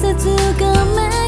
切つ季が